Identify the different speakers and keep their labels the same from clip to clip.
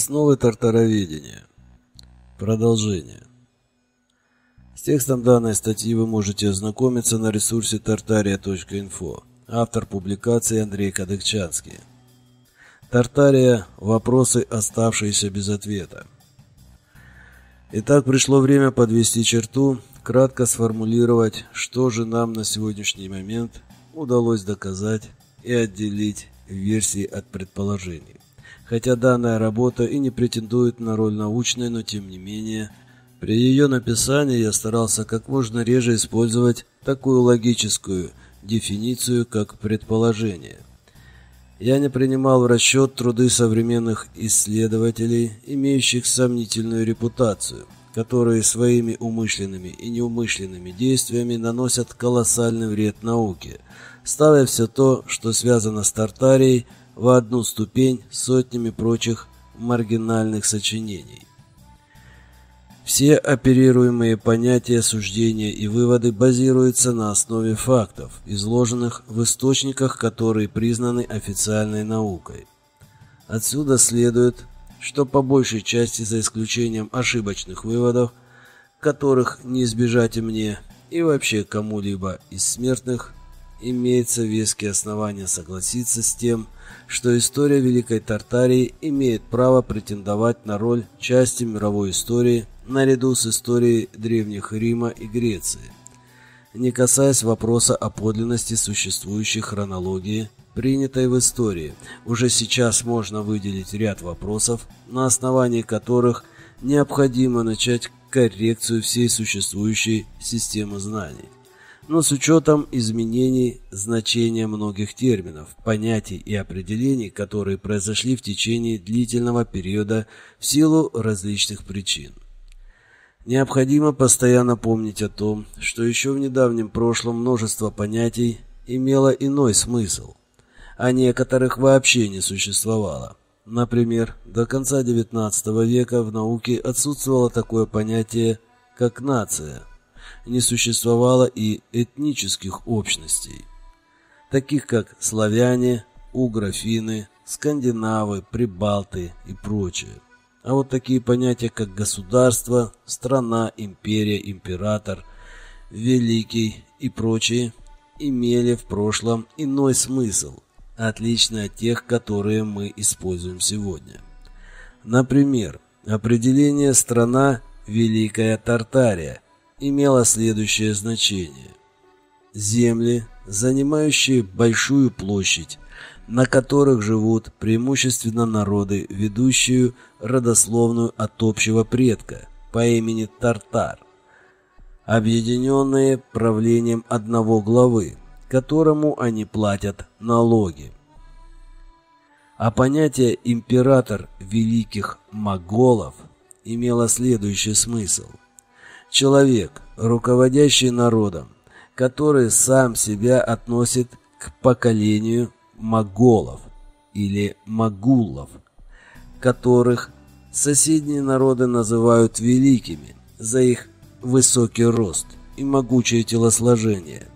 Speaker 1: Основы тартароведения. Продолжение. С текстом данной статьи вы можете ознакомиться на ресурсе tartaria.info. Автор публикации Андрей Кадыкчанский. Тартария. Вопросы, оставшиеся без ответа. Итак, пришло время подвести черту, кратко сформулировать, что же нам на сегодняшний момент удалось доказать и отделить версии от предположений. Хотя данная работа и не претендует на роль научной, но тем не менее, при ее написании я старался как можно реже использовать такую логическую дефиницию, как предположение. Я не принимал в расчет труды современных исследователей, имеющих сомнительную репутацию, которые своими умышленными и неумышленными действиями наносят колоссальный вред науке – ставя все то, что связано с Тартарией, в одну ступень с сотнями прочих маргинальных сочинений. Все оперируемые понятия, суждения и выводы базируются на основе фактов, изложенных в источниках, которые признаны официальной наукой. Отсюда следует, что по большей части, за исключением ошибочных выводов, которых не избежать и мне, и вообще кому-либо из смертных, имеется веские основания согласиться с тем, что история Великой Тартарии имеет право претендовать на роль части мировой истории наряду с историей древних Рима и Греции. Не касаясь вопроса о подлинности существующей хронологии, принятой в истории, уже сейчас можно выделить ряд вопросов, на основании которых необходимо начать коррекцию всей существующей системы знаний но с учетом изменений значения многих терминов, понятий и определений, которые произошли в течение длительного периода в силу различных причин. Необходимо постоянно помнить о том, что еще в недавнем прошлом множество понятий имело иной смысл, а некоторых вообще не существовало. Например, до конца XIX века в науке отсутствовало такое понятие, как нация – не существовало и этнических общностей, таких как славяне, угрофины, скандинавы, прибалты и прочее. А вот такие понятия, как государство, страна, империя, император, великий и прочие, имели в прошлом иной смысл, отличный от тех, которые мы используем сегодня. Например, определение «страна» Великая Тартария – имело следующее значение. Земли, занимающие большую площадь, на которых живут преимущественно народы, ведущие родословную от общего предка по имени Тартар, объединенные правлением одного главы, которому они платят налоги. А понятие «император великих моголов» имело следующий смысл – Человек, руководящий народом, который сам себя относит к поколению моголов или магуллов, которых соседние народы называют великими за их высокий рост и могучее телосложение.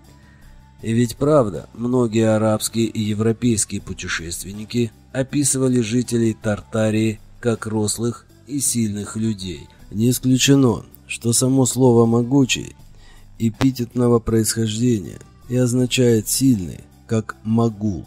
Speaker 1: И ведь правда, многие арабские и европейские путешественники описывали жителей Тартарии как рослых и сильных людей. Не исключено, что само слово «могучий» эпитетного происхождения и означает «сильный», как «могул».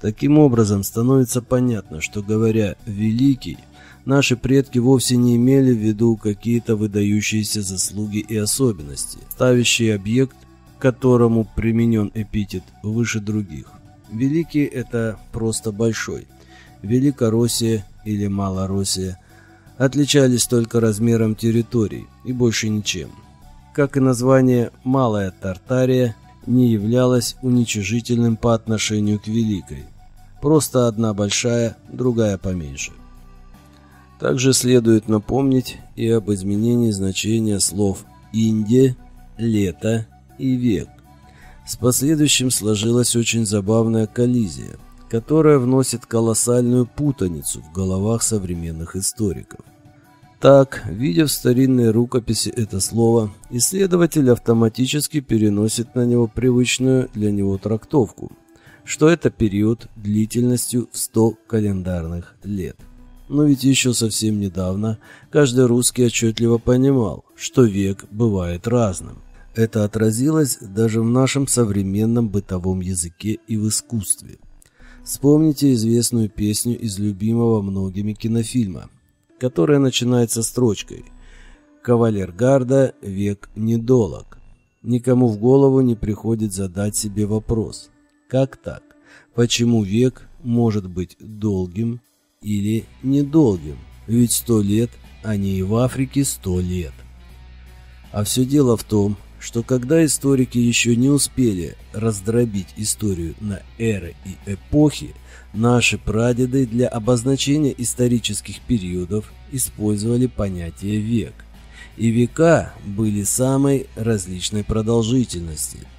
Speaker 1: Таким образом, становится понятно, что, говоря «великий», наши предки вовсе не имели в виду какие-то выдающиеся заслуги и особенности, ставящие объект, к которому применен эпитет, выше других. Великий – это просто большой. Великороссия или Малороссия отличались только размером территорий и больше ничем. Как и название «Малая Тартария» не являлось уничижительным по отношению к Великой. Просто одна большая, другая поменьше. Также следует напомнить и об изменении значения слов «Индия», «Лето» и «Век». С последующим сложилась очень забавная коллизия – которая вносит колоссальную путаницу в головах современных историков. Так, видя в старинной рукописи это слово, исследователь автоматически переносит на него привычную для него трактовку, что это период длительностью в 100 календарных лет. Но ведь еще совсем недавно каждый русский отчетливо понимал, что век бывает разным. Это отразилось даже в нашем современном бытовом языке и в искусстве. Вспомните известную песню из любимого многими кинофильма, которая начинается строчкой «Кавалер Гарда, век недолог». Никому в голову не приходит задать себе вопрос «Как так? Почему век может быть долгим или недолгим? Ведь сто лет, а не и в Африке сто лет». А все дело в том, что когда историки еще не успели раздробить историю на эры и эпохи, наши прадеды для обозначения исторических периодов использовали понятие «век». И века были самой различной продолжительности –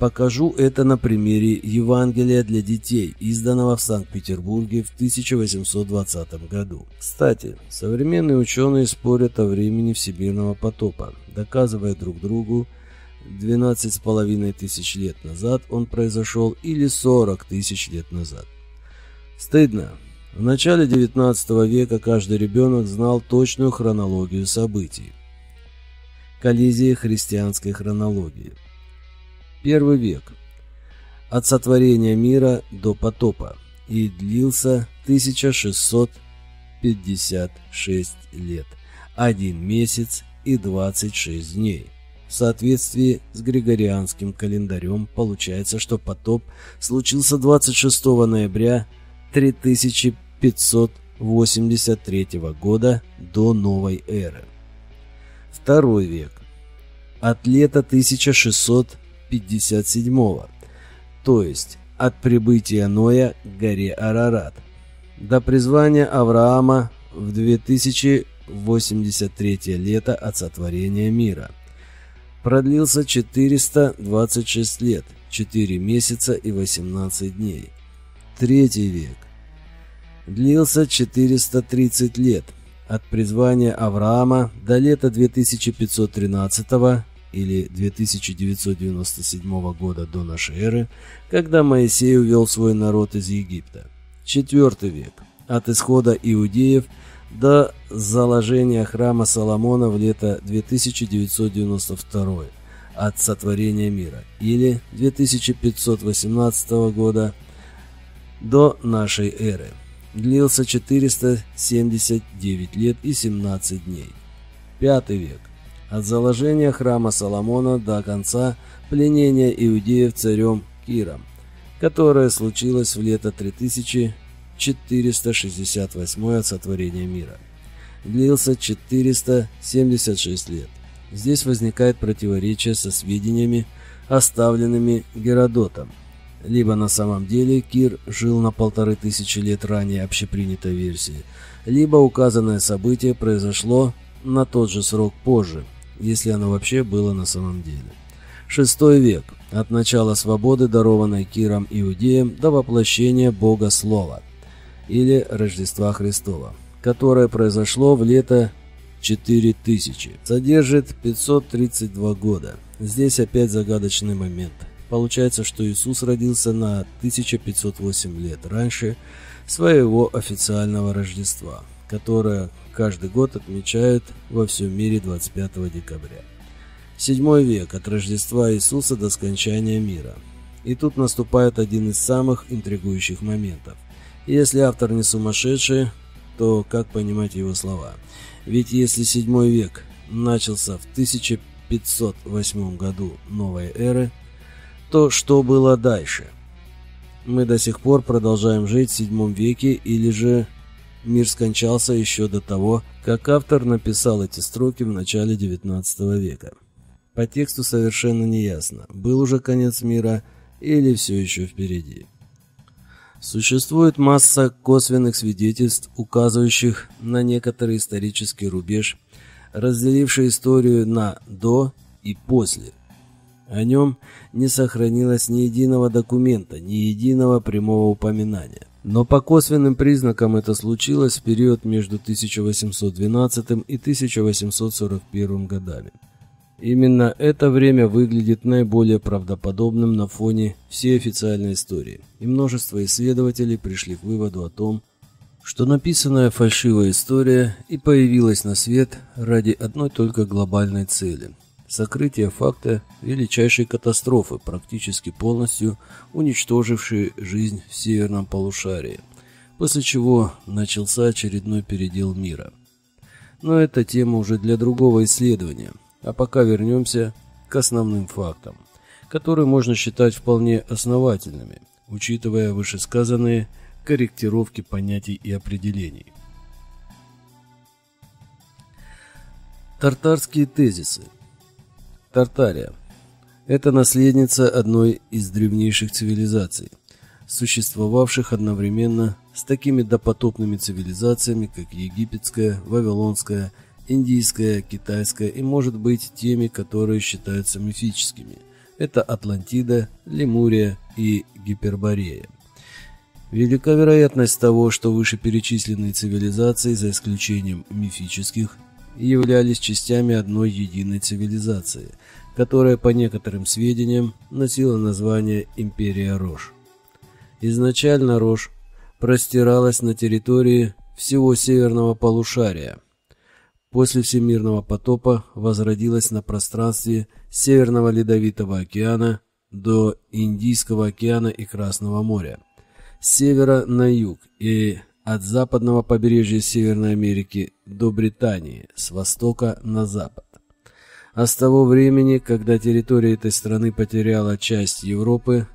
Speaker 1: Покажу это на примере Евангелия для детей, изданного в Санкт-Петербурге в 1820 году. Кстати, современные ученые спорят о времени всемирного потопа, доказывая друг другу, 12,5 тысяч лет назад он произошел или 40 тысяч лет назад. Стыдно. В начале 19 века каждый ребенок знал точную хронологию событий. Коллизия христианской хронологии – Первый век. От сотворения мира до потопа. И длился 1656 лет. Один месяц и 26 дней. В соответствии с Григорианским календарем получается, что потоп случился 26 ноября 3583 года до новой эры. Второй век. От лета 1600 57-го, то есть от прибытия Ноя к горе Арарат, до призвания Авраама в 2083 лето от сотворения мира. Продлился 426 лет, 4 месяца и 18 дней. Третий век. Длился 430 лет, от призвания Авраама до лета 2513 или 2997 года до нашей эры, когда Моисей увел свой народ из Египта. Четвертый век. От исхода иудеев до заложения храма Соломона в лето 2992 от сотворения мира или 2518 года до нашей эры. Длился 479 лет и 17 дней. Пятый век от заложения храма Соломона до конца пленения иудеев царем Киром, которое случилось в лето 3468 от сотворения мира. Длился 476 лет. Здесь возникает противоречие со сведениями, оставленными Геродотом. Либо на самом деле Кир жил на полторы тысячи лет ранее общепринятой версии, либо указанное событие произошло на тот же срок позже, если оно вообще было на самом деле. Шестой век. От начала свободы, дарованной Киром Иудеям, до воплощения Бога Слова, или Рождества Христова, которое произошло в лето 4000. Содержит 532 года. Здесь опять загадочный момент. Получается, что Иисус родился на 1508 лет раньше своего официального Рождества, которое каждый год отмечают во всем мире 25 декабря. Седьмой век от Рождества Иисуса до скончания мира. И тут наступает один из самых интригующих моментов. Если автор не сумасшедший, то как понимать его слова? Ведь если седьмой век начался в 1508 году новой эры, то что было дальше? Мы до сих пор продолжаем жить в седьмом веке или же Мир скончался еще до того, как автор написал эти строки в начале XIX века. По тексту совершенно неясно, был уже конец мира или все еще впереди. Существует масса косвенных свидетельств, указывающих на некоторый исторический рубеж, разделивший историю на «до» и «после». О нем не сохранилось ни единого документа, ни единого прямого упоминания. Но по косвенным признакам это случилось в период между 1812 и 1841 годами. Именно это время выглядит наиболее правдоподобным на фоне всей официальной истории, и множество исследователей пришли к выводу о том, что написанная фальшивая история и появилась на свет ради одной только глобальной цели – сокрытия факта величайшей катастрофы, практически полностью уничтожившей жизнь в северном полушарии, после чего начался очередной передел мира. Но это тема уже для другого исследования, а пока вернемся к основным фактам, которые можно считать вполне основательными, учитывая вышесказанные корректировки понятий и определений. Тартарские тезисы. Тартария – это наследница одной из древнейших цивилизаций, существовавших одновременно с такими допотопными цивилизациями, как египетская, вавилонская, индийская, китайская и, может быть, теми, которые считаются мифическими. Это Атлантида, Лемурия и Гиперборея. Велика вероятность того, что вышеперечисленные цивилизации, за исключением мифических, являлись частями одной единой цивилизации, которая, по некоторым сведениям, носила название Империя Рош. Изначально Рош простиралась на территории всего северного полушария. После Всемирного потопа возродилась на пространстве Северного Ледовитого океана до Индийского океана и Красного моря – с севера на юг и от западного побережья Северной Америки до Британии, с востока на запад. А с того времени, когда территория этой страны потеряла часть Европы,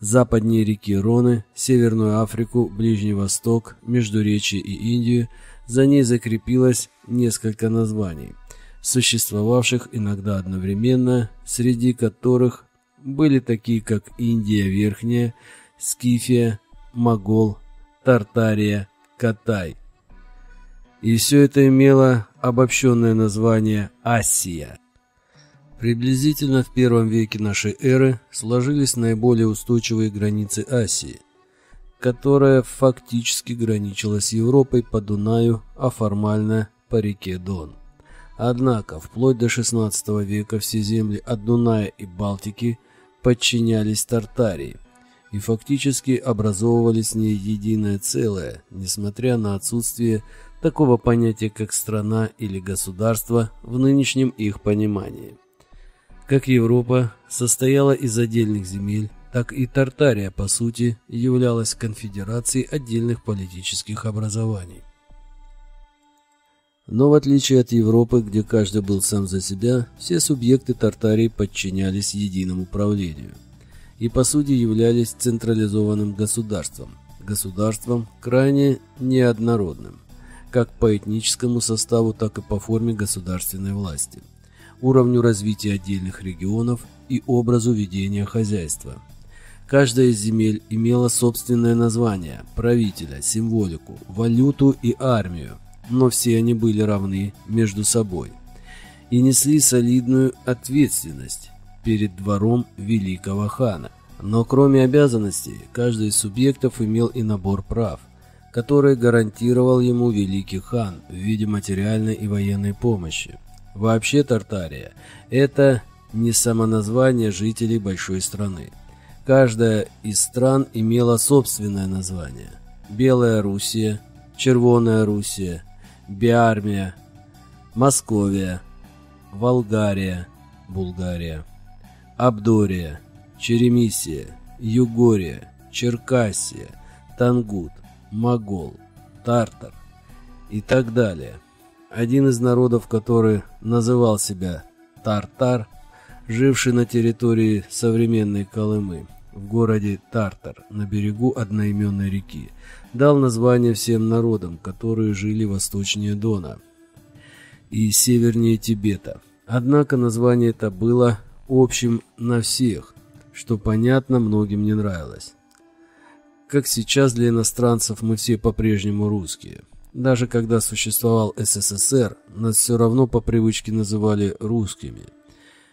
Speaker 1: западнее реки Роны, Северную Африку, Ближний Восток, Междуречие и Индию, за ней закрепилось несколько названий, существовавших иногда одновременно, среди которых были такие как Индия Верхняя, Скифия, Могол, Тартария, Катай. И все это имело обобщенное название Асия. Приблизительно в первом веке нашей эры сложились наиболее устойчивые границы Асии, которая фактически граничила с Европой по Дунаю, а формально по реке Дон. Однако, вплоть до XVI века все земли от Дуная и Балтики подчинялись Тартарии, и фактически образовывали с ней единое целое, несмотря на отсутствие такого понятия, как страна или государство в нынешнем их понимании. Как Европа состояла из отдельных земель, так и Тартария, по сути, являлась конфедерацией отдельных политических образований. Но в отличие от Европы, где каждый был сам за себя, все субъекты Тартарии подчинялись единому правлению и по сути являлись централизованным государством, государством крайне неоднородным, как по этническому составу, так и по форме государственной власти, уровню развития отдельных регионов и образу ведения хозяйства. Каждая из земель имела собственное название, правителя, символику, валюту и армию, но все они были равны между собой и несли солидную ответственность перед двором великого хана. Но кроме обязанностей, каждый из субъектов имел и набор прав, которые гарантировал ему великий хан в виде материальной и военной помощи. Вообще Тартария – это не самоназвание жителей большой страны. Каждая из стран имела собственное название. Белая Руссия, Червоная Руссия, Биармия, Московия, Волгария, Булгария. Абдория, Черемисия, Югория, Черкассия, Тангут, Могол, Тартар и так далее. Один из народов, который называл себя Тартар, живший на территории современной Колымы, в городе Тартар, на берегу одноименной реки, дал название всем народам, которые жили восточнее Дона и севернее Тибета. Однако название это было общим на всех, что понятно многим не нравилось. Как сейчас для иностранцев мы все по-прежнему русские. Даже когда существовал СССР, нас все равно по привычке называли русскими.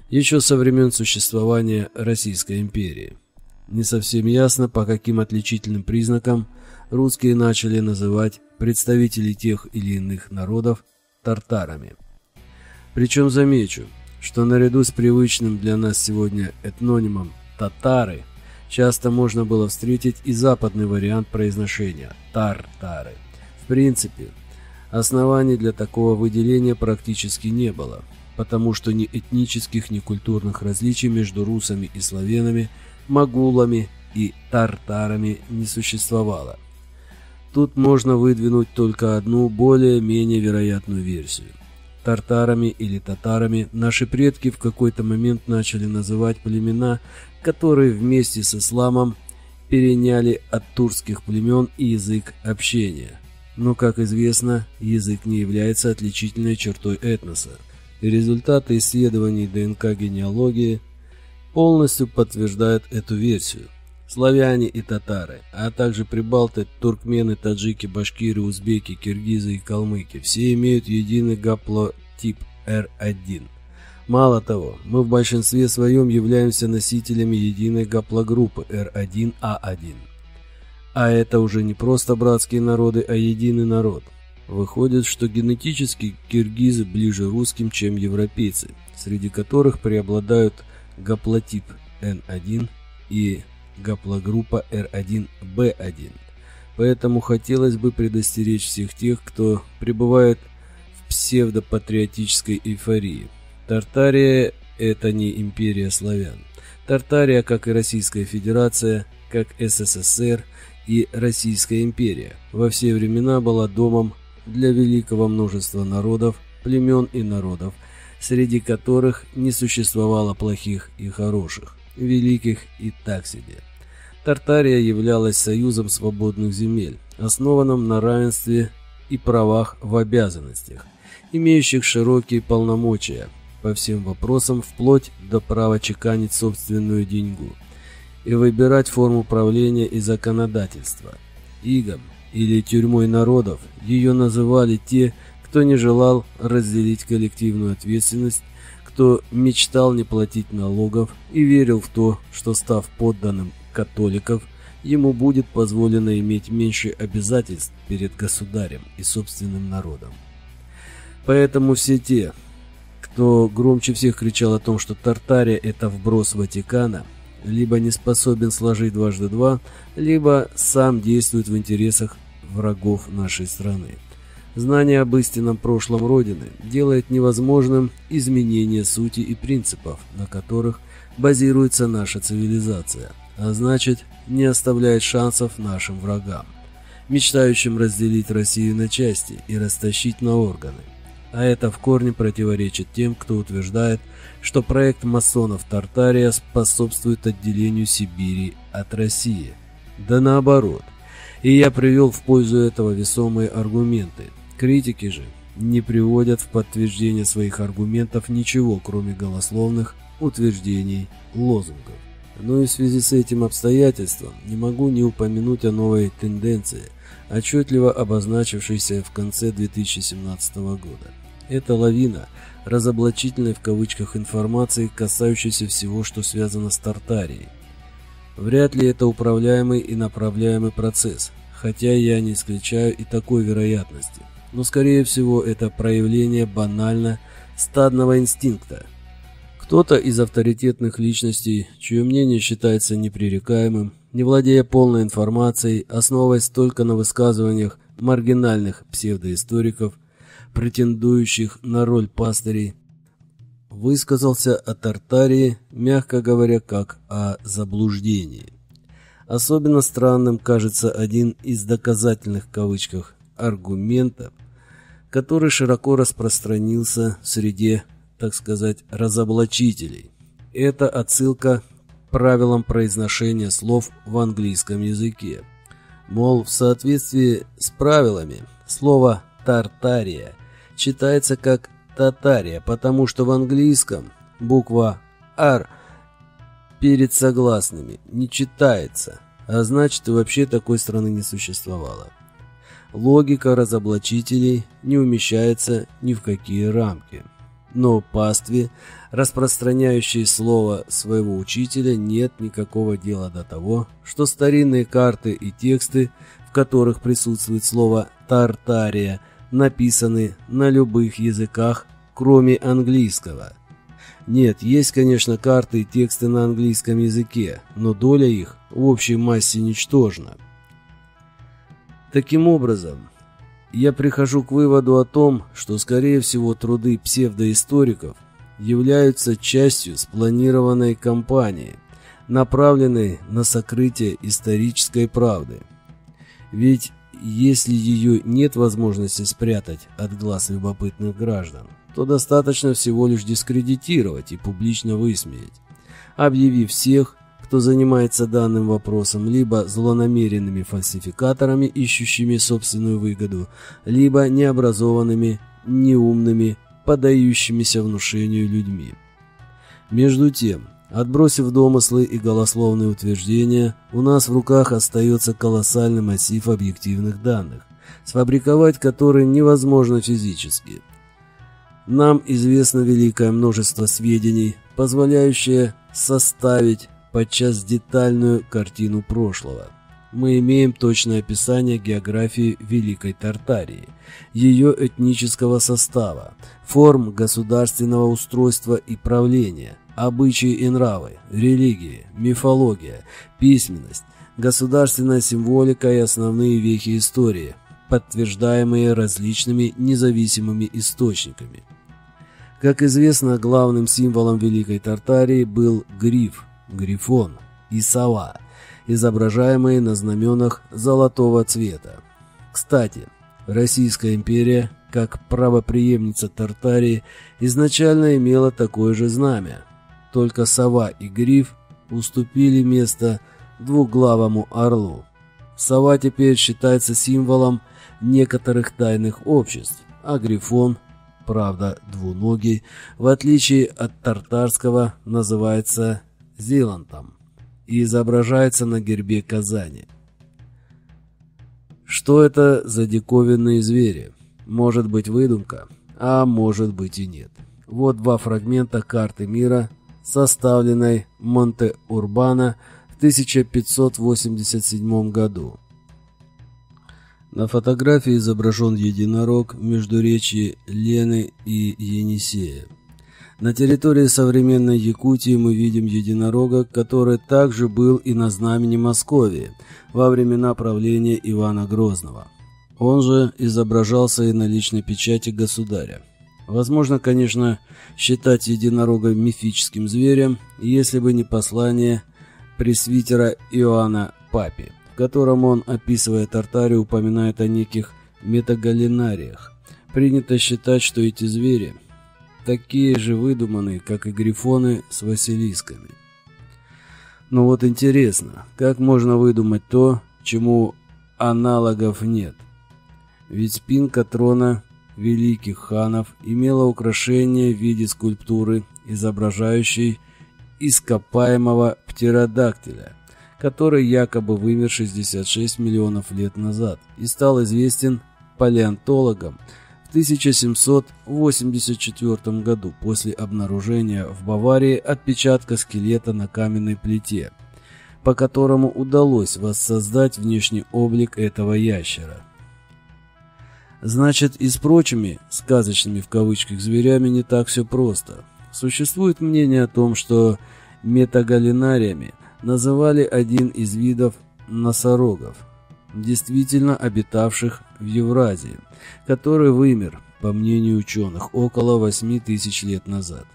Speaker 1: Еще со времен существования Российской империи. Не совсем ясно, по каким отличительным признакам русские начали называть представителей тех или иных народов тартарами. Причем замечу, что наряду с привычным для нас сегодня этнонимом «татары» часто можно было встретить и западный вариант произношения «тартары». В принципе, оснований для такого выделения практически не было, потому что ни этнических, ни культурных различий между русами и славянами, могулами и тартарами не существовало. Тут можно выдвинуть только одну более-менее вероятную версию. Тартарами или татарами наши предки в какой-то момент начали называть племена, которые вместе с исламом переняли от турских племен язык общения. Но, как известно, язык не является отличительной чертой этноса, и результаты исследований ДНК-генеалогии полностью подтверждают эту версию – славяне и татары, а также прибалты, туркмены, таджики, башкиры, узбеки, киргизы и калмыки. Все имеют единый гаплотип R1. Мало того, мы в большинстве своем являемся носителями единой гаплогруппы R1A1. А это уже не просто братские народы, а единый народ. Выходит, что генетически киргизы ближе русским, чем европейцы, среди которых преобладают гаплотип N1 и гаплогруппа R1B1. Поэтому хотелось бы предостеречь всех тех, кто пребывает в псевдопатриотической эйфории. Тартария – это не империя славян. Тартария, как и Российская Федерация, как СССР и Российская империя, во все времена была домом для великого множества народов, племен и народов, среди которых не существовало плохих и хороших, великих и так себе. Тартария являлась союзом свободных земель, основанным на равенстве и правах в обязанностях, имеющих широкие полномочия по всем вопросам вплоть до права чеканить собственную деньгу и выбирать форму правления и законодательства. Игом или тюрьмой народов ее называли те, кто не желал разделить коллективную ответственность, кто мечтал не платить налогов и верил в то, что став подданным католиков, ему будет позволено иметь меньше обязательств перед государем и собственным народом. Поэтому все те, кто громче всех кричал о том, что Тартария – это вброс Ватикана, либо не способен сложить дважды два, либо сам действует в интересах врагов нашей страны. Знание об истинном прошлом Родины делает невозможным изменение сути и принципов, на которых базируется наша цивилизация – а значит, не оставляет шансов нашим врагам, мечтающим разделить Россию на части и растащить на органы. А это в корне противоречит тем, кто утверждает, что проект масонов Тартария способствует отделению Сибири от России. Да наоборот. И я привел в пользу этого весомые аргументы. Критики же не приводят в подтверждение своих аргументов ничего, кроме голословных утверждений лозунгов. Но и в связи с этим обстоятельством не могу не упомянуть о новой тенденции, отчетливо обозначившейся в конце 2017 года. Это лавина разоблачительной в кавычках информации, касающейся всего, что связано с Тартарией. Вряд ли это управляемый и направляемый процесс, хотя я не исключаю и такой вероятности. Но скорее всего это проявление банально стадного инстинкта, кто-то из авторитетных личностей, чье мнение считается непререкаемым, не владея полной информацией, основываясь только на высказываниях маргинальных псевдоисториков, претендующих на роль пастырей, высказался о Тартарии, мягко говоря, как о заблуждении. Особенно странным кажется один из доказательных кавычках аргументов, который широко распространился в среде так сказать, разоблачителей. Это отсылка к правилам произношения слов в английском языке. Мол, в соответствии с правилами слово «тартария» читается как «татария», потому что в английском буква «р» перед согласными не читается, а значит и вообще такой страны не существовало. Логика разоблачителей не умещается ни в какие рамки. Но пастве, распространяющей слово своего учителя, нет никакого дела до того, что старинные карты и тексты, в которых присутствует слово «Тартария», написаны на любых языках, кроме английского. Нет, есть, конечно, карты и тексты на английском языке, но доля их в общей массе ничтожна. Таким образом, я прихожу к выводу о том, что, скорее всего, труды псевдоисториков являются частью спланированной кампании, направленной на сокрытие исторической правды. Ведь если ее нет возможности спрятать от глаз любопытных граждан, то достаточно всего лишь дискредитировать и публично высмеять, объявив всех, кто занимается данным вопросом, либо злонамеренными фальсификаторами, ищущими собственную выгоду, либо необразованными, неумными, подающимися внушению людьми. Между тем, отбросив домыслы и голословные утверждения, у нас в руках остается колоссальный массив объективных данных, сфабриковать которые невозможно физически. Нам известно великое множество сведений, позволяющее составить подчас детальную картину прошлого. Мы имеем точное описание географии Великой Тартарии, ее этнического состава, форм государственного устройства и правления, обычаи и нравы, религии, мифология, письменность, государственная символика и основные вехи истории, подтверждаемые различными независимыми источниками. Как известно, главным символом Великой Тартарии был гриф – грифон и сова, изображаемые на знаменах золотого цвета. Кстати, Российская империя, как правопреемница Тартарии, изначально имела такое же знамя, только сова и гриф уступили место двуглавому орлу. Сова теперь считается символом некоторых тайных обществ, а грифон, правда двуногий, в отличие от тартарского, называется Зилантом и изображается на гербе Казани. Что это за диковинные звери? Может быть выдумка, а может быть и нет. Вот два фрагмента карты мира, составленной Монте-Урбана в 1587 году. На фотографии изображен единорог между речи Лены и Енисея. На территории современной Якутии мы видим единорога, который также был и на знамени Московии во времена правления Ивана Грозного. Он же изображался и на личной печати государя. Возможно, конечно, считать единорога мифическим зверем, если бы не послание пресвитера Иоанна Папи, в котором он, описывая Тартарию, упоминает о неких метагалинариях. Принято считать, что эти звери – такие же выдуманные, как и грифоны с василисками. Но вот интересно, как можно выдумать то, чему аналогов нет? Ведь спинка трона великих ханов имела украшение в виде скульптуры, изображающей ископаемого птеродактиля, который якобы вымер 66 миллионов лет назад и стал известен палеонтологам – 1784 году после обнаружения в Баварии отпечатка скелета на каменной плите, по которому удалось воссоздать внешний облик этого ящера. Значит, и с прочими «сказочными» в кавычках зверями не так все просто. Существует мнение о том, что метагалинариями называли один из видов носорогов – действительно обитавших в Евразии, который вымер, по мнению ученых, около 8 тысяч лет назад.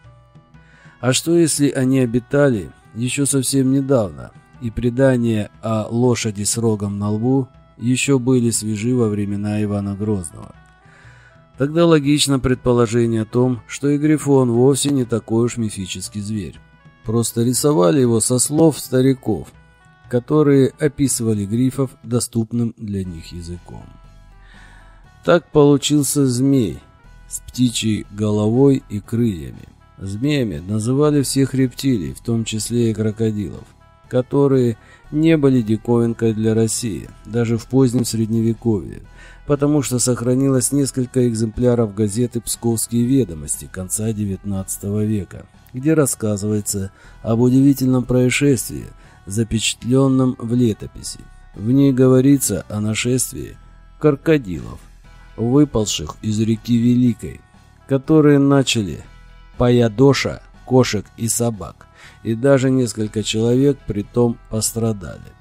Speaker 1: А что если они обитали еще совсем недавно, и предания о лошади с рогом на лбу еще были свежи во времена Ивана Грозного? Тогда логично предположение о том, что и Грифон вовсе не такой уж мифический зверь. Просто рисовали его со слов стариков, которые описывали грифов доступным для них языком. Так получился змей с птичьей головой и крыльями. Змеями называли всех рептилий, в том числе и крокодилов, которые не были диковинкой для России, даже в позднем Средневековье, потому что сохранилось несколько экземпляров газеты «Псковские ведомости» конца XIX века, где рассказывается об удивительном происшествии – запечатленном в летописи. В ней говорится о нашествии крокодилов, выползших из реки Великой, которые начали поядоша кошек и собак, и даже несколько человек при том пострадали.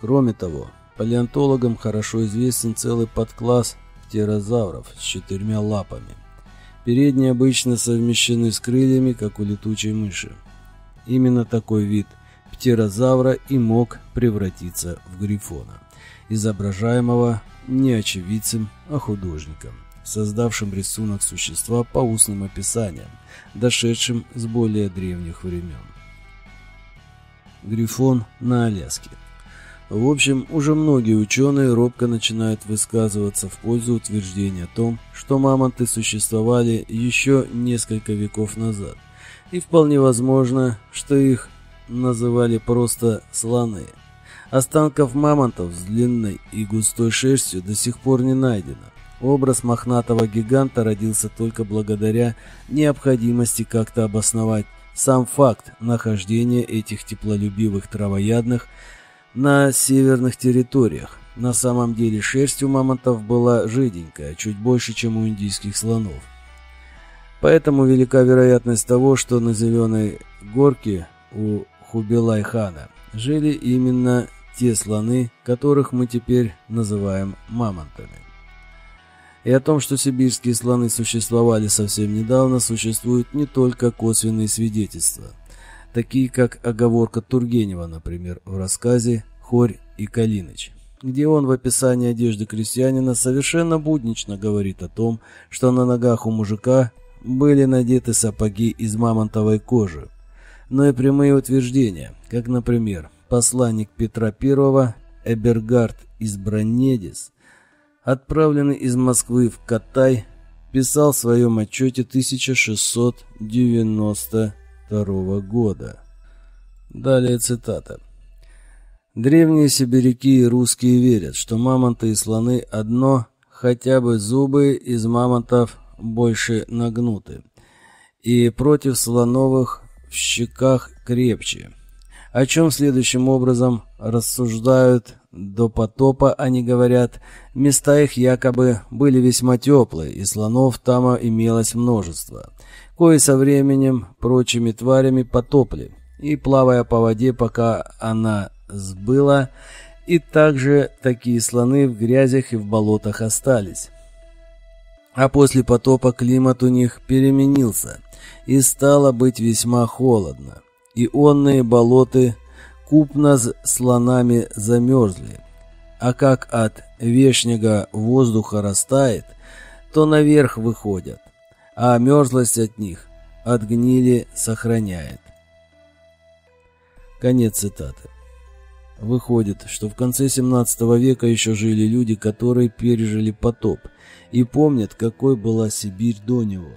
Speaker 1: Кроме того, палеонтологам хорошо известен целый подкласс птерозавров с четырьмя лапами. Передние обычно совмещены с крыльями, как у летучей мыши. Именно такой вид птерозавра и мог превратиться в грифона, изображаемого не очевидцем, а художником, создавшим рисунок существа по устным описаниям, дошедшим с более древних времен. Грифон на Аляске в общем, уже многие ученые робко начинают высказываться в пользу утверждения о том, что мамонты существовали еще несколько веков назад, и вполне возможно, что их называли просто слоны. Останков мамонтов с длинной и густой шерстью до сих пор не найдено. Образ мохнатого гиганта родился только благодаря необходимости как-то обосновать сам факт нахождения этих теплолюбивых травоядных на северных территориях. На самом деле шерсть у мамонтов была жиденькая, чуть больше, чем у индийских слонов. Поэтому велика вероятность того, что на зеленой горке у Хубилай-хана жили именно те слоны, которых мы теперь называем мамонтами. И о том, что сибирские слоны существовали совсем недавно, существуют не только косвенные свидетельства – такие как оговорка Тургенева, например, в рассказе «Хорь и Калиныч», где он в описании одежды крестьянина совершенно буднично говорит о том, что на ногах у мужика были надеты сапоги из мамонтовой кожи, но и прямые утверждения, как, например, посланник Петра I Эбергард из Бронедис, отправленный из Москвы в Катай, писал в своем отчете 1690 1942 года. Далее цитата. Древние сибиряки и русские верят, что мамонты и слоны одно, хотя бы зубы из мамонтов больше нагнуты, и против слоновых в щеках крепче. О чем следующим образом рассуждают до потопа, они говорят, места их якобы были весьма теплые, и слонов там имелось множество. Кое со временем прочими тварями потопли, и, плавая по воде, пока она сбыла, и также такие слоны в грязях и в болотах остались. А после потопа климат у них переменился, и стало быть весьма холодно, и онные болоты купно с слонами замерзли. А как от вешнего воздуха растает, то наверх выходят, а мерзлость от них от гнили сохраняет. Конец цитаты. Выходит, что в конце 17 века еще жили люди, которые пережили потоп и помнят, какой была Сибирь до него.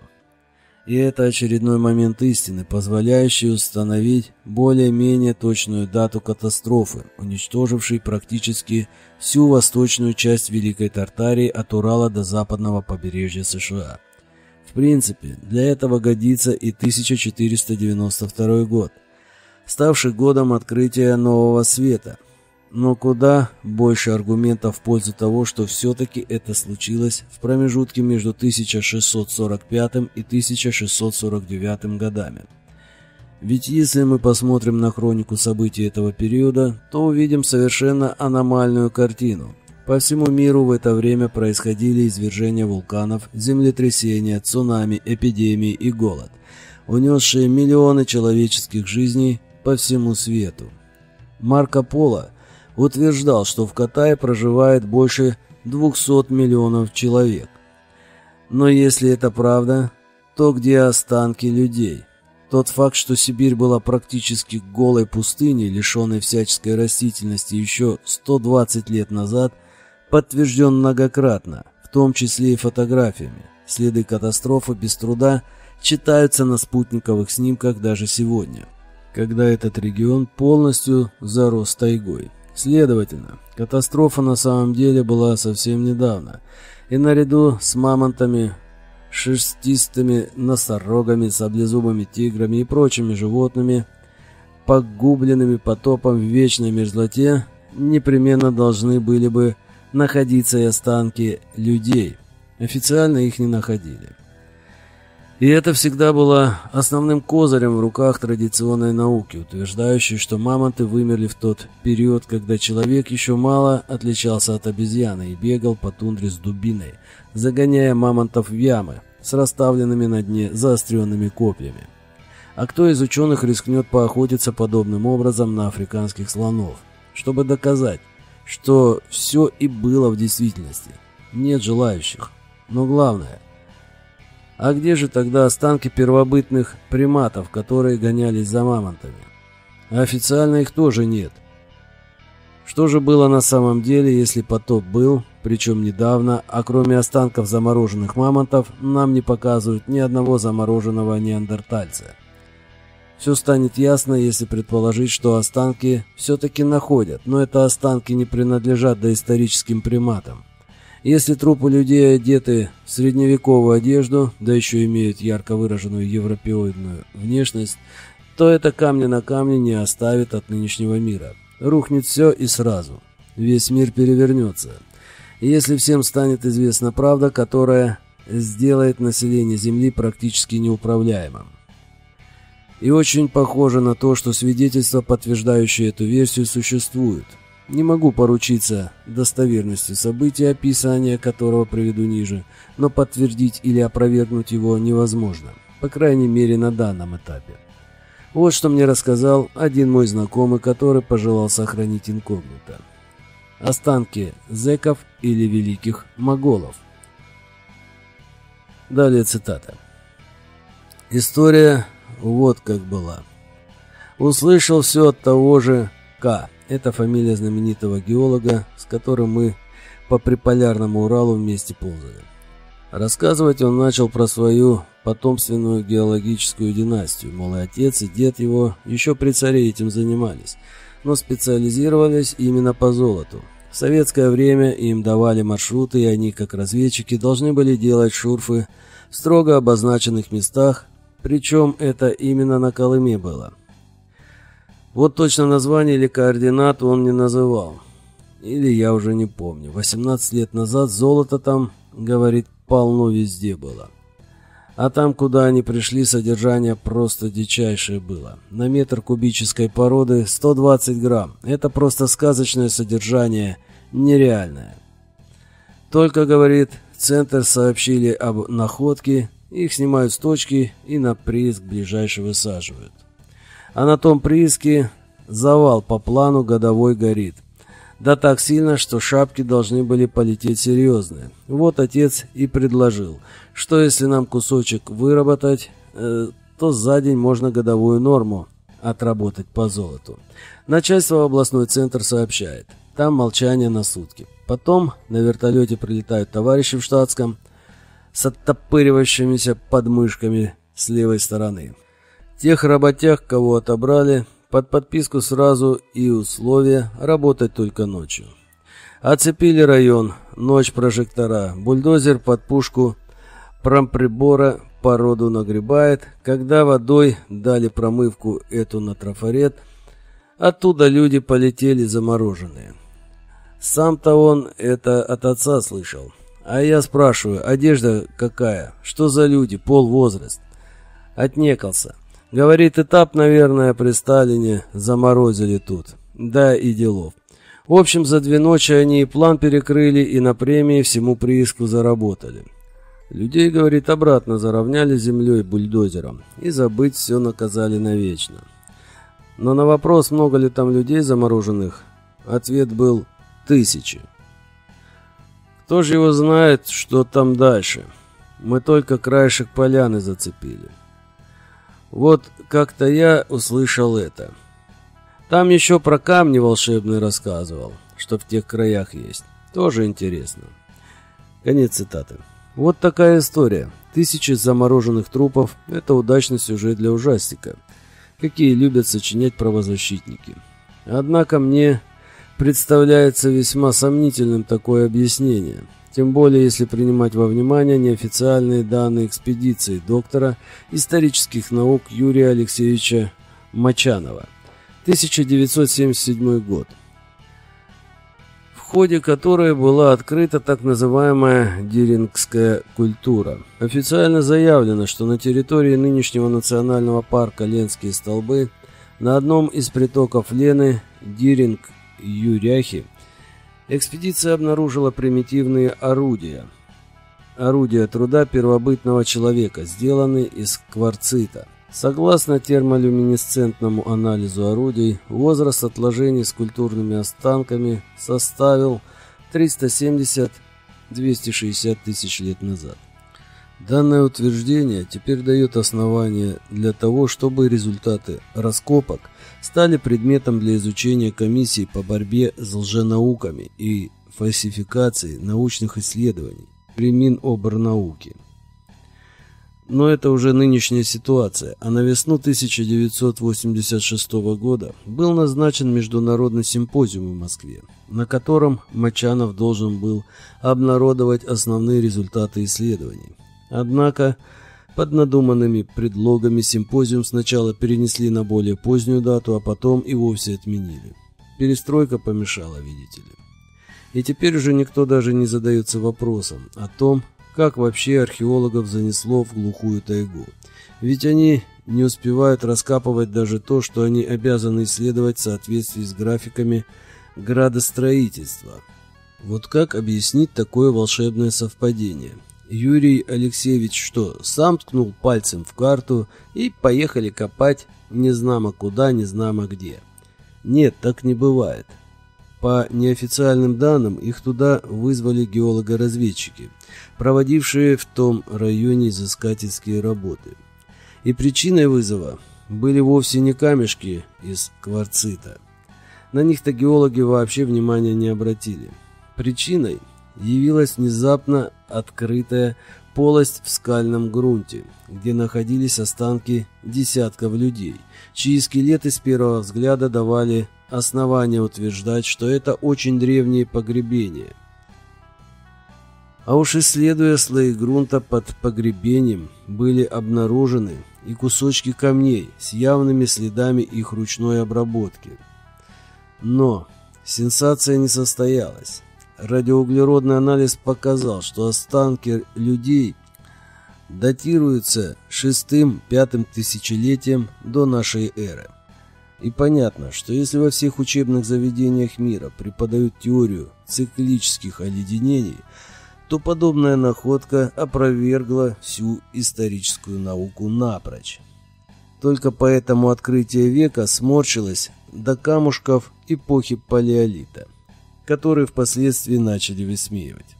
Speaker 1: И это очередной момент истины, позволяющий установить более-менее точную дату катастрофы, уничтожившей практически всю восточную часть Великой Тартарии от Урала до западного побережья США. В принципе, для этого годится и 1492 год, ставший годом открытия нового света. Но куда больше аргументов в пользу того, что все-таки это случилось в промежутке между 1645 и 1649 годами. Ведь если мы посмотрим на хронику событий этого периода, то увидим совершенно аномальную картину – по всему миру в это время происходили извержения вулканов, землетрясения, цунами, эпидемии и голод, унесшие миллионы человеческих жизней по всему свету. Марко Поло утверждал, что в Катае проживает больше 200 миллионов человек. Но если это правда, то где останки людей? Тот факт, что Сибирь была практически голой пустыней, лишенной всяческой растительности еще 120 лет назад – подтвержден многократно, в том числе и фотографиями. Следы катастрофы без труда читаются на спутниковых снимках даже сегодня, когда этот регион полностью зарос тайгой. Следовательно, катастрофа на самом деле была совсем недавно, и наряду с мамонтами, шерстистыми носорогами, саблезубыми тиграми и прочими животными, погубленными потопом в вечной мерзлоте, непременно должны были бы находиться и останки людей. Официально их не находили. И это всегда было основным козырем в руках традиционной науки, утверждающей, что мамонты вымерли в тот период, когда человек еще мало отличался от обезьяны и бегал по тундре с дубиной, загоняя мамонтов в ямы с расставленными на дне заостренными копьями. А кто из ученых рискнет поохотиться подобным образом на африканских слонов, чтобы доказать, что все и было в действительности? Нет желающих. Но главное – а где же тогда останки первобытных приматов, которые гонялись за мамонтами? официально их тоже нет. Что же было на самом деле, если потоп был, причем недавно, а кроме останков замороженных мамонтов, нам не показывают ни одного замороженного неандертальца? Все станет ясно, если предположить, что останки все-таки находят, но это останки не принадлежат доисторическим приматам. Если трупы людей одеты в средневековую одежду, да еще имеют ярко выраженную европеоидную внешность, то это камня на камне не оставит от нынешнего мира. Рухнет все и сразу. Весь мир перевернется. Если всем станет известна правда, которая сделает население Земли практически неуправляемым. И очень похоже на то, что свидетельства, подтверждающие эту версию, существуют – не могу поручиться достоверностью события, описания которого приведу ниже, но подтвердить или опровергнуть его невозможно, по крайней мере на данном этапе. Вот что мне рассказал один мой знакомый, который пожелал сохранить инкогнито. Останки зеков или великих моголов. Далее цитата. История вот как была. Услышал все от того же К. Это фамилия знаменитого геолога, с которым мы по приполярному Уралу вместе ползали. Рассказывать он начал про свою потомственную геологическую династию, мол, и отец и дед его еще при царе этим занимались, но специализировались именно по золоту. В советское время им давали маршруты, и они, как разведчики, должны были делать шурфы в строго обозначенных местах, причем это именно на Колыме было. Вот точно название или координату он не называл. Или я уже не помню. 18 лет назад золото там, говорит, полно везде было. А там, куда они пришли, содержание просто дичайшее было. На метр кубической породы 120 грамм. Это просто сказочное содержание, нереальное. Только, говорит, центр сообщили об находке, их снимают с точки и на прииск ближайший высаживают а на том прииске завал по плану годовой горит. Да так сильно, что шапки должны были полететь серьезные. Вот отец и предложил, что если нам кусочек выработать, э, то за день можно годовую норму отработать по золоту. Начальство в областной центр сообщает. Там молчание на сутки. Потом на вертолете прилетают товарищи в штатском с оттопыривающимися подмышками с левой стороны. Тех работяг, кого отобрали, под подписку сразу и условия работать только ночью. Оцепили район, ночь прожектора, бульдозер под пушку промприбора породу нагребает, когда водой дали промывку эту на трафарет, оттуда люди полетели замороженные. Сам-то он это от отца слышал. А я спрашиваю, одежда какая? Что за люди? Пол, возраст? Отнекался. Говорит, этап, наверное, при Сталине заморозили тут. Да и делов. В общем, за две ночи они и план перекрыли, и на премии всему прииску заработали. Людей, говорит, обратно заровняли землей бульдозером, и забыть все наказали навечно. Но на вопрос, много ли там людей замороженных, ответ был тысячи. Кто же его знает, что там дальше? Мы только краешек поляны зацепили. Вот как-то я услышал это. Там еще про камни волшебные рассказывал, что в тех краях есть. Тоже интересно. Конец цитаты. Вот такая история. Тысячи замороженных трупов – это удачный сюжет для ужастика, какие любят сочинять правозащитники. Однако мне представляется весьма сомнительным такое объяснение – тем более, если принимать во внимание неофициальные данные экспедиции доктора исторических наук Юрия Алексеевича Мачанова. 1977 год. В ходе которой была открыта так называемая Дирингская культура. Официально заявлено, что на территории нынешнего национального парка Ленские столбы на одном из притоков Лены, Диринг-Юряхи, экспедиция обнаружила примитивные орудия. Орудия труда первобытного человека, сделанные из кварцита. Согласно термолюминесцентному анализу орудий, возраст отложений с культурными останками составил 370-260 тысяч лет назад. Данное утверждение теперь дает основание для того, чтобы результаты раскопок стали предметом для изучения комиссии по борьбе с лженауками и фальсификацией научных исследований при Миноборнауке. Но это уже нынешняя ситуация, а на весну 1986 года был назначен международный симпозиум в Москве, на котором Мачанов должен был обнародовать основные результаты исследований. Однако, под надуманными предлогами симпозиум сначала перенесли на более позднюю дату, а потом и вовсе отменили. Перестройка помешала, видите ли. И теперь уже никто даже не задается вопросом о том, как вообще археологов занесло в глухую тайгу. Ведь они не успевают раскапывать даже то, что они обязаны исследовать в соответствии с графиками градостроительства. Вот как объяснить такое волшебное совпадение? Юрий Алексеевич что, сам ткнул пальцем в карту и поехали копать незнамо куда, незнамо где? Нет, так не бывает. По неофициальным данным, их туда вызвали геолого-разведчики, проводившие в том районе изыскательские работы. И причиной вызова были вовсе не камешки из кварцита. На них-то геологи вообще внимания не обратили. Причиной явилась внезапно открытая полость в скальном грунте, где находились останки десятков людей, чьи скелеты с первого взгляда давали основания утверждать, что это очень древние погребения. А уж исследуя слои грунта под погребением, были обнаружены и кусочки камней с явными следами их ручной обработки. Но сенсация не состоялась. Радиоуглеродный анализ показал, что останки людей датируются шестым-пятым тысячелетием до нашей эры. И понятно, что если во всех учебных заведениях мира преподают теорию циклических оледенений, то подобная находка опровергла всю историческую науку напрочь. Только поэтому открытие века сморщилось до камушков эпохи палеолита, которые впоследствии начали высмеивать.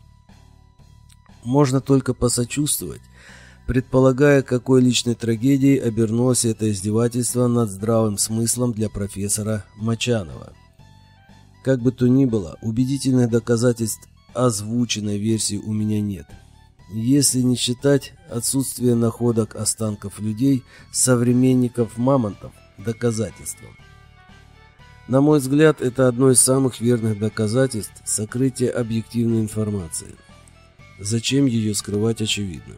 Speaker 1: Можно только посочувствовать предполагая, какой личной трагедией обернулось это издевательство над здравым смыслом для профессора Мачанова. Как бы то ни было, убедительных доказательств озвученной версии у меня нет. Если не считать отсутствие находок останков людей, современников мамонтов, доказательством. На мой взгляд, это одно из самых верных доказательств сокрытия объективной информации. Зачем ее скрывать очевидно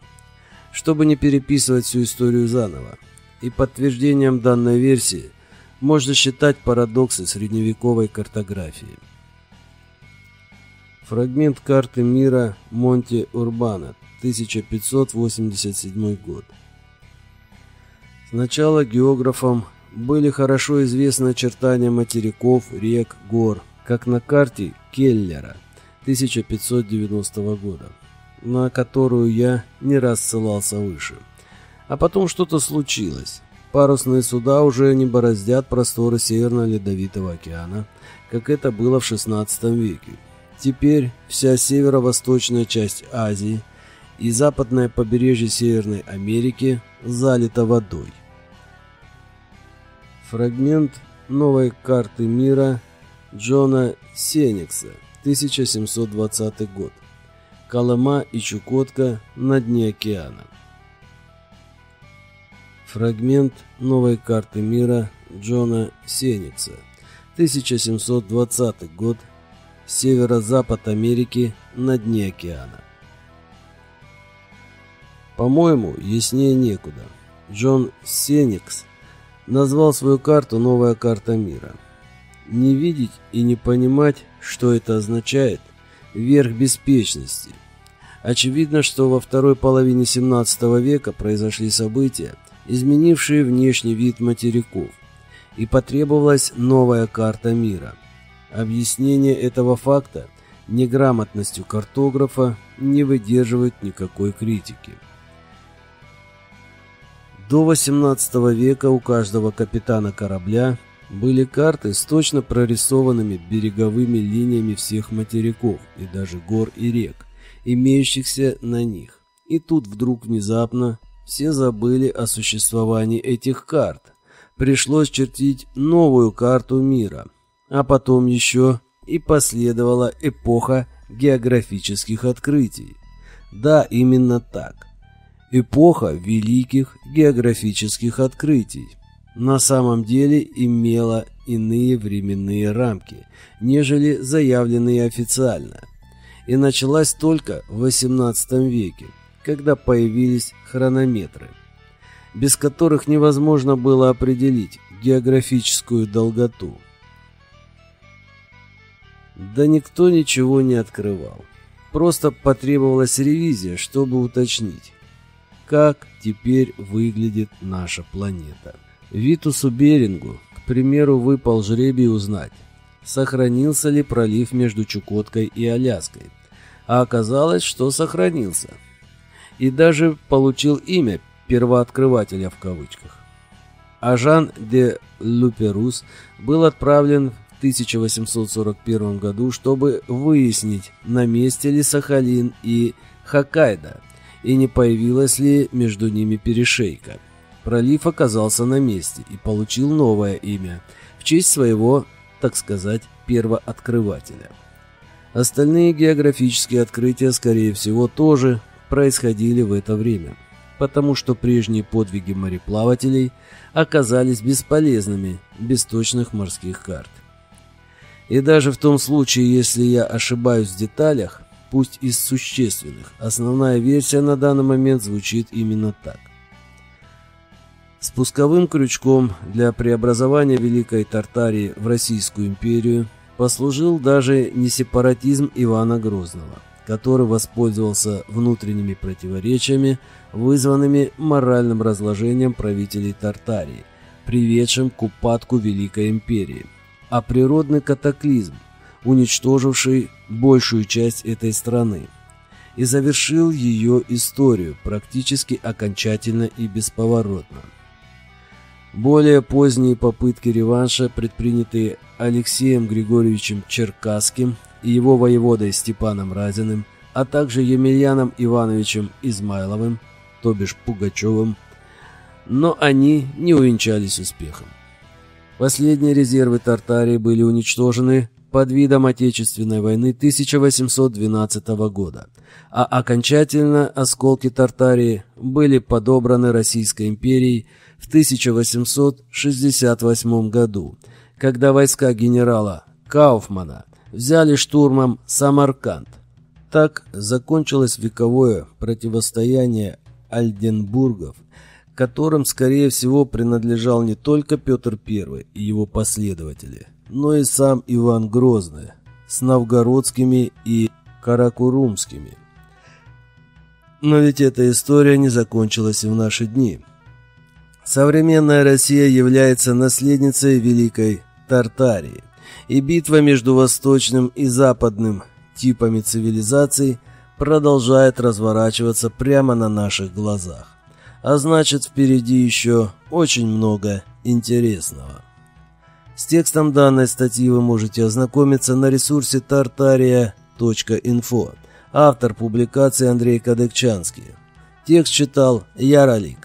Speaker 1: чтобы не переписывать всю историю заново. И подтверждением данной версии можно считать парадоксы средневековой картографии. Фрагмент карты мира Монте Урбана, 1587 год. Сначала географам были хорошо известны очертания материков, рек, гор, как на карте Келлера 1590 года на которую я не раз ссылался выше. А потом что-то случилось. Парусные суда уже не бороздят просторы Северного Ледовитого океана, как это было в XVI веке. Теперь вся северо-восточная часть Азии и западное побережье Северной Америки залито водой. Фрагмент новой карты мира Джона Сеникса, 1720 год. Колыма и Чукотка на дне океана. Фрагмент новой карты мира Джона Сеникса, 1720 год, северо-запад Америки на дне океана. По-моему, яснее некуда. Джон Сеникс назвал свою карту «Новая карта мира». Не видеть и не понимать, Что это означает? Верх беспечности. Очевидно, что во второй половине 17 века произошли события, изменившие внешний вид материков, и потребовалась новая карта мира. Объяснение этого факта неграмотностью картографа не выдерживает никакой критики. До XVIII века у каждого капитана корабля были карты с точно прорисованными береговыми линиями всех материков и даже гор и рек, имеющихся на них. И тут вдруг внезапно все забыли о существовании этих карт. Пришлось чертить новую карту мира, а потом еще и последовала эпоха географических открытий. Да, именно так. Эпоха великих географических открытий на самом деле имела иные временные рамки, нежели заявленные официально, и началась только в XVIII веке, когда появились хронометры, без которых невозможно было определить географическую долготу. Да никто ничего не открывал. Просто потребовалась ревизия, чтобы уточнить, как теперь выглядит наша планета. Витусу Берингу, к примеру, выпал жребий узнать, сохранился ли пролив между Чукоткой и Аляской. А оказалось, что сохранился. И даже получил имя первооткрывателя в кавычках. А Жан де Люперус был отправлен в 1841 году, чтобы выяснить, на месте ли Сахалин и Хоккайдо, и не появилась ли между ними перешейка. Пролив оказался на месте и получил новое имя в честь своего, так сказать, первооткрывателя. Остальные географические открытия, скорее всего, тоже происходили в это время, потому что прежние подвиги мореплавателей оказались бесполезными без точных морских карт. И даже в том случае, если я ошибаюсь в деталях, пусть из существенных, основная версия на данный момент звучит именно так. Спусковым крючком для преобразования Великой Тартарии в Российскую империю послужил даже не сепаратизм Ивана Грозного, который воспользовался внутренними противоречиями, вызванными моральным разложением правителей Тартарии, приведшим к упадку Великой империи, а природный катаклизм, уничтоживший большую часть этой страны, и завершил ее историю практически окончательно и бесповоротно. Более поздние попытки реванша, предпринятые Алексеем Григорьевичем Черкасским и его воеводой Степаном Разиным, а также Емельяном Ивановичем Измайловым, то бишь Пугачевым, но они не увенчались успехом. Последние резервы Тартарии были уничтожены под видом Отечественной войны 1812 года, а окончательно осколки Тартарии были подобраны Российской империей в 1868 году, когда войска генерала Кауфмана взяли штурмом Самарканд. Так закончилось вековое противостояние Альденбургов, которым, скорее всего, принадлежал не только Петр I и его последователи, но и сам Иван Грозный с новгородскими и каракурумскими. Но ведь эта история не закончилась и в наши дни – Современная Россия является наследницей Великой Тартарии, и битва между восточным и западным типами цивилизаций продолжает разворачиваться прямо на наших глазах. А значит, впереди еще очень много интересного. С текстом данной статьи вы можете ознакомиться на ресурсе tartaria.info. Автор публикации Андрей Кадыкчанский. Текст читал Яролик.